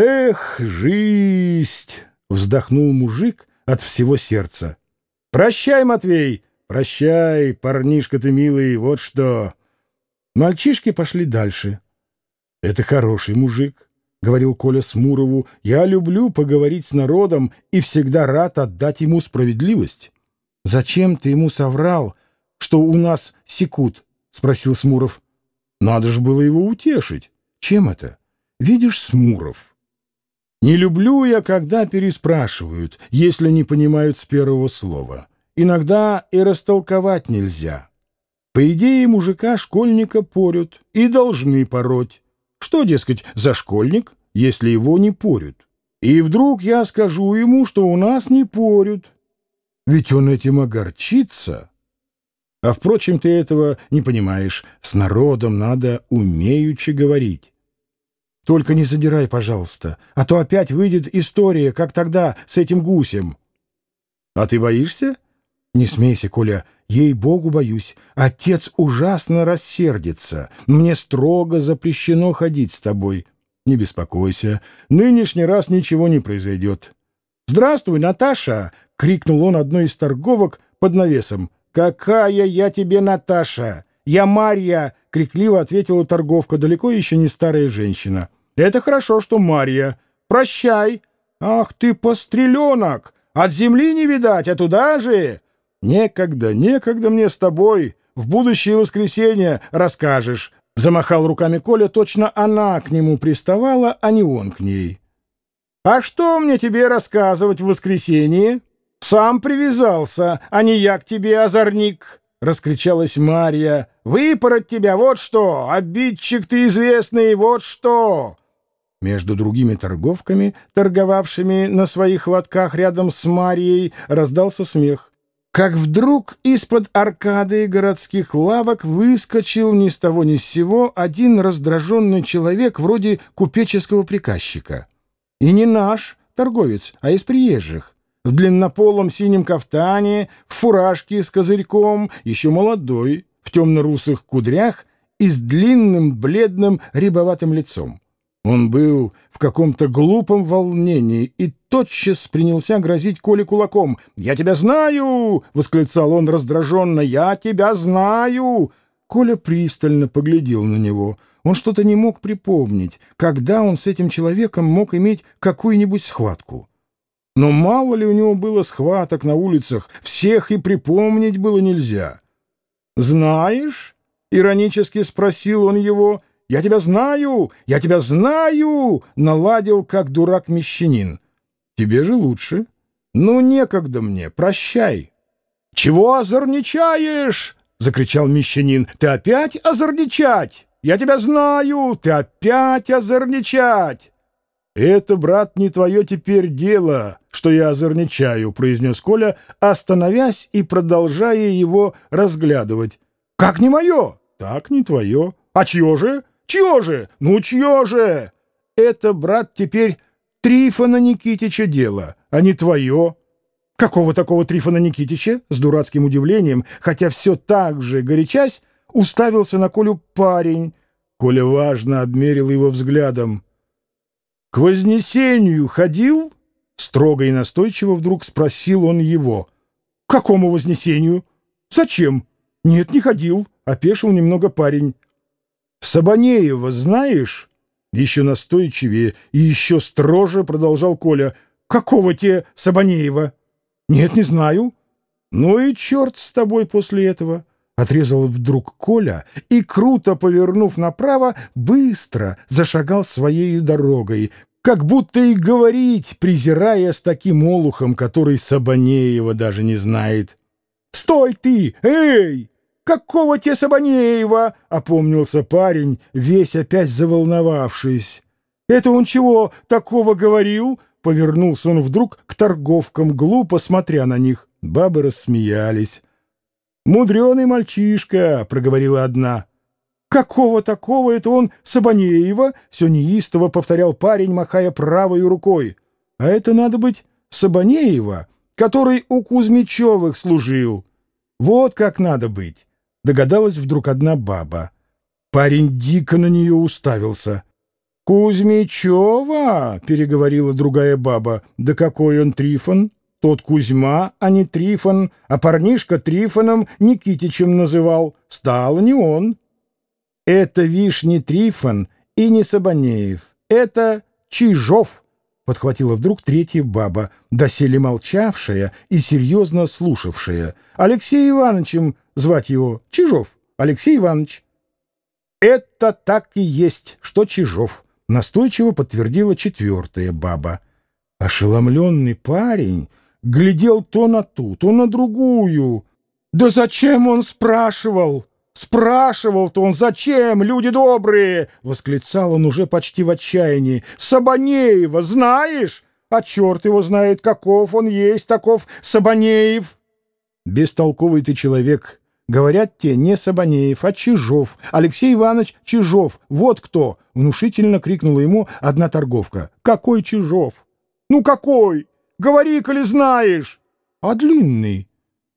«Эх, жизнь!» — вздохнул мужик от всего сердца. «Прощай, Матвей! Прощай, парнишка ты милый, вот что!» Мальчишки пошли дальше. «Это хороший мужик», — говорил Коля Смурову. «Я люблю поговорить с народом и всегда рад отдать ему справедливость». «Зачем ты ему соврал, что у нас секут?» — спросил Смуров. «Надо же было его утешить. Чем это? Видишь, Смуров, не люблю я, когда переспрашивают, если не понимают с первого слова. Иногда и растолковать нельзя. По идее, мужика-школьника порют и должны пороть. Что, дескать, за школьник, если его не порют? И вдруг я скажу ему, что у нас не порют. Ведь он этим огорчится. А, впрочем, ты этого не понимаешь. С народом надо умеючи говорить. Только не задирай, пожалуйста, а то опять выйдет история, как тогда с этим гусем. — А ты боишься? — Не смейся, Коля, ей-богу боюсь. Отец ужасно рассердится. Мне строго запрещено ходить с тобой. Не беспокойся, нынешний раз ничего не произойдет. — Здравствуй, Наташа! — крикнул он одной из торговок под навесом. — Какая я тебе Наташа! Я Марья! — крикливо ответила торговка, далеко еще не старая женщина. — это хорошо, что Марья. Прощай. Ах ты, постреленок! От земли не видать, а туда же. Некогда, некогда мне с тобой. В будущее воскресенье расскажешь. Замахал руками Коля, точно она к нему приставала, а не он к ней. «А что мне тебе рассказывать в воскресенье? Сам привязался, а не я к тебе, озорник!» — раскричалась Марья. «Выпороть тебя, вот что! Обидчик ты известный, вот что!» Между другими торговками, торговавшими на своих лотках рядом с Марией, раздался смех. Как вдруг из-под аркады городских лавок выскочил ни с того ни с сего один раздраженный человек вроде купеческого приказчика. И не наш торговец, а из приезжих. В длиннополом синем кафтане, в фуражке с козырьком, еще молодой, в темно-русых кудрях и с длинным бледным рябоватым лицом. Он был в каком-то глупом волнении и тотчас принялся грозить Коле кулаком. «Я тебя знаю!» — восклицал он раздраженно. «Я тебя знаю!» Коля пристально поглядел на него. Он что-то не мог припомнить, когда он с этим человеком мог иметь какую-нибудь схватку. Но мало ли у него было схваток на улицах, всех и припомнить было нельзя. «Знаешь?» — иронически спросил он его — «Я тебя знаю! Я тебя знаю!» — наладил, как дурак-мещанин. «Тебе же лучше. Ну, некогда мне, прощай». «Чего озорничаешь?» — закричал мещанин. «Ты опять озорничать? Я тебя знаю! Ты опять озорничать!» «Это, брат, не твое теперь дело, что я озорничаю», — произнес Коля, остановясь и продолжая его разглядывать. «Как не мое?» «Так не твое. А чье же?» Чье же? Ну, чье же? Это, брат, теперь Трифона Никитича дело, а не твое. Какого такого Трифона Никитича? С дурацким удивлением, хотя все так же горячась, уставился на Колю парень. Коля важно обмерил его взглядом. — К Вознесению ходил? — строго и настойчиво вдруг спросил он его. — К какому Вознесению? — Зачем? — Нет, не ходил, — опешил немного парень. Сабанеева знаешь?» Еще настойчивее и еще строже продолжал Коля. «Какого те Сабанеева?» «Нет, не знаю». «Ну и черт с тобой после этого!» Отрезал вдруг Коля и, круто повернув направо, быстро зашагал своей дорогой, как будто и говорить, презирая с таким олухом, который Сабанеева даже не знает. «Стой ты! Эй!» «Какого те Сабанеева?» — опомнился парень, весь опять заволновавшись. «Это он чего такого говорил?» — повернулся он вдруг к торговкам, глупо смотря на них. Бабы рассмеялись. «Мудреный мальчишка!» — проговорила одна. «Какого такого это он Сабанеева?» — все неистово повторял парень, махая правой рукой. «А это надо быть Сабанеева, который у Кузьмичевых служил. Вот как надо быть!» Догадалась вдруг одна баба. Парень дико на нее уставился. Кузьмичева, — переговорила другая баба. Да какой он Трифон? Тот Кузьма, а не Трифон, а парнишка Трифоном Никитичем называл. Стало не он. Это, вишь, не Трифон и не Сабанеев. Это Чижов, — подхватила вдруг третья баба, доселе молчавшая и серьезно слушавшая. Алексей Ивановичем звать его Чижов. Алексей Иванович. Это так и есть, что Чижов, — настойчиво подтвердила четвертая баба. Ошеломленный парень глядел то на ту, то на другую. «Да зачем он спрашивал? Спрашивал-то он зачем, люди добрые!» — восклицал он уже почти в отчаянии. «Сабанеева знаешь? А черт его знает, каков он есть, таков Сабанеев!» «Бестолковый ты человек!» Говорят те не Сабанеев, а Чижов. Алексей Иванович Чижов. Вот кто! Внушительно крикнула ему одна торговка. Какой Чижов? Ну какой? Говори, коли знаешь. А длинный,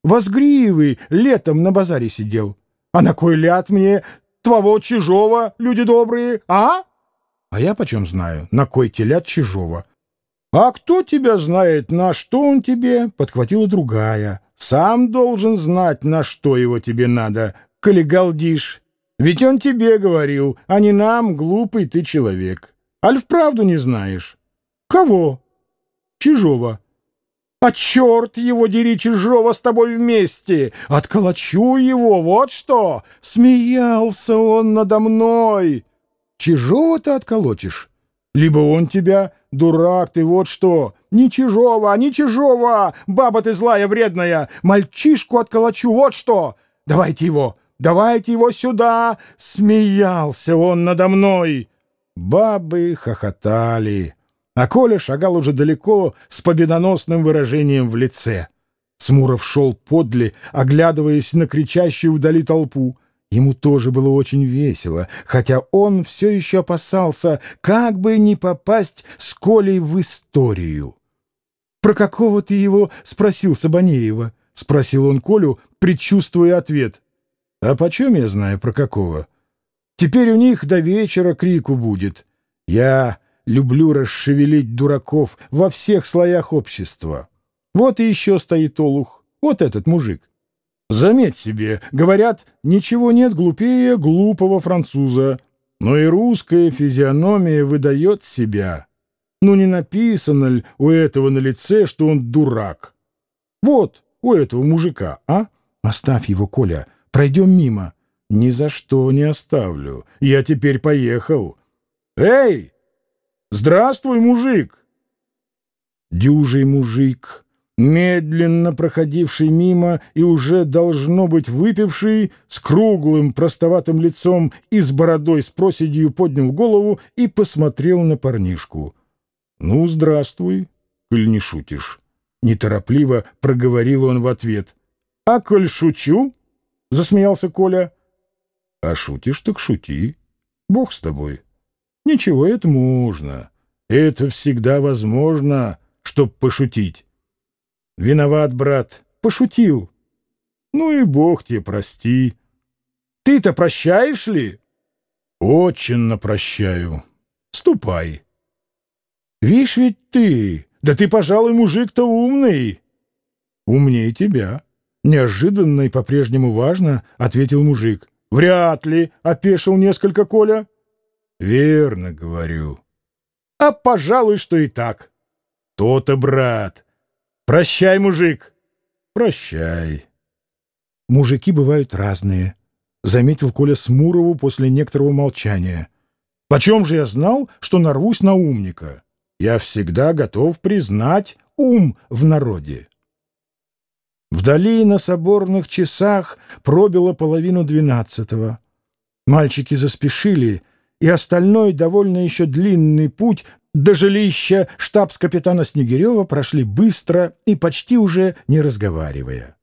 возгривый, летом на базаре сидел. А на кой ляд мне твоего Чижова, люди добрые, а? А я почем знаю, на кой телят Чижова? А кто тебя знает, на что он тебе? Подхватила другая. Сам должен знать, на что его тебе надо, коли галдишь. Ведь он тебе говорил, а не нам, глупый ты человек. Аль вправду не знаешь? Кого? Чижова. А черт его дери, Чижова, с тобой вместе! Отколочу его, вот что! Смеялся он надо мной! Чижова-то отколотишь? Либо он тебя, дурак ты, вот что! Ни Чижова, ни Чижова! Баба ты злая, вредная! Мальчишку отколочу, вот что! Давайте его, давайте его сюда! Смеялся он надо мной! Бабы хохотали. А Коля шагал уже далеко с победоносным выражением в лице. Смуров шел подле, оглядываясь на кричащую вдали толпу. Ему тоже было очень весело, хотя он все еще опасался, как бы не попасть с Колей в историю. «Про какого ты его?» — спросил Сабанеева. Спросил он Колю, предчувствуя ответ. «А почем я знаю про какого? Теперь у них до вечера крику будет. Я люблю расшевелить дураков во всех слоях общества. Вот и еще стоит олух, вот этот мужик. Заметь себе, говорят, ничего нет глупее глупого француза, но и русская физиономия выдает себя. Ну не написано ли у этого на лице, что он дурак? Вот, у этого мужика, а? Оставь его, Коля, пройдем мимо. Ни за что не оставлю. Я теперь поехал. Эй, Здравствуй, мужик!» Дюжий мужик, медленно проходивший мимо и уже, должно быть, выпивший, с круглым простоватым лицом и с бородой с проседью поднял голову и посмотрел на парнишку. «Ну, здравствуй, коль не шутишь!» Неторопливо проговорил он в ответ. «А коль шучу?» — засмеялся Коля. «А шутишь, так шути. Бог с тобой». Ничего, это можно. Это всегда возможно, чтоб пошутить. Виноват, брат, пошутил. Ну и бог тебе прости. Ты-то прощаешь ли? Очень прощаю. Ступай. Вишь ведь ты, да ты, пожалуй, мужик-то умный. Умнее тебя. Неожиданно и по-прежнему важно, — ответил мужик. Вряд ли, — опешил несколько Коля. Верно говорю. А пожалуй, что и так. То-то, брат. Прощай, мужик. Прощай. Мужики бывают разные, заметил Коля Смурову после некоторого молчания. Почем же я знал, что нарвусь на умника? Я всегда готов признать ум в народе. Вдали на соборных часах пробило половину двенадцатого. Мальчики заспешили, и остальной довольно еще длинный путь до жилища штабс-капитана Снегирева прошли быстро и почти уже не разговаривая.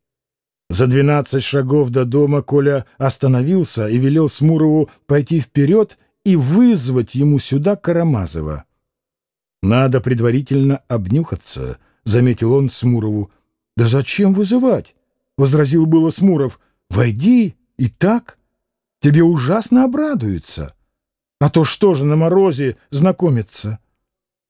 За двенадцать шагов до дома Коля остановился и велел Смурову пойти вперед и вызвать ему сюда Карамазова. «Надо предварительно обнюхаться», — заметил он Смурову. «Да зачем вызывать?» — возразил было Смуров. «Войди и так. Тебе ужасно обрадуются». А то что же на морозе знакомиться?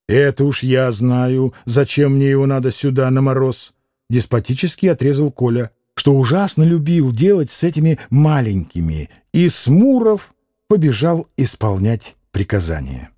Это уж я знаю, зачем мне его надо сюда на мороз. Деспотически отрезал Коля, что ужасно любил делать с этими маленькими, и Смуров побежал исполнять приказания.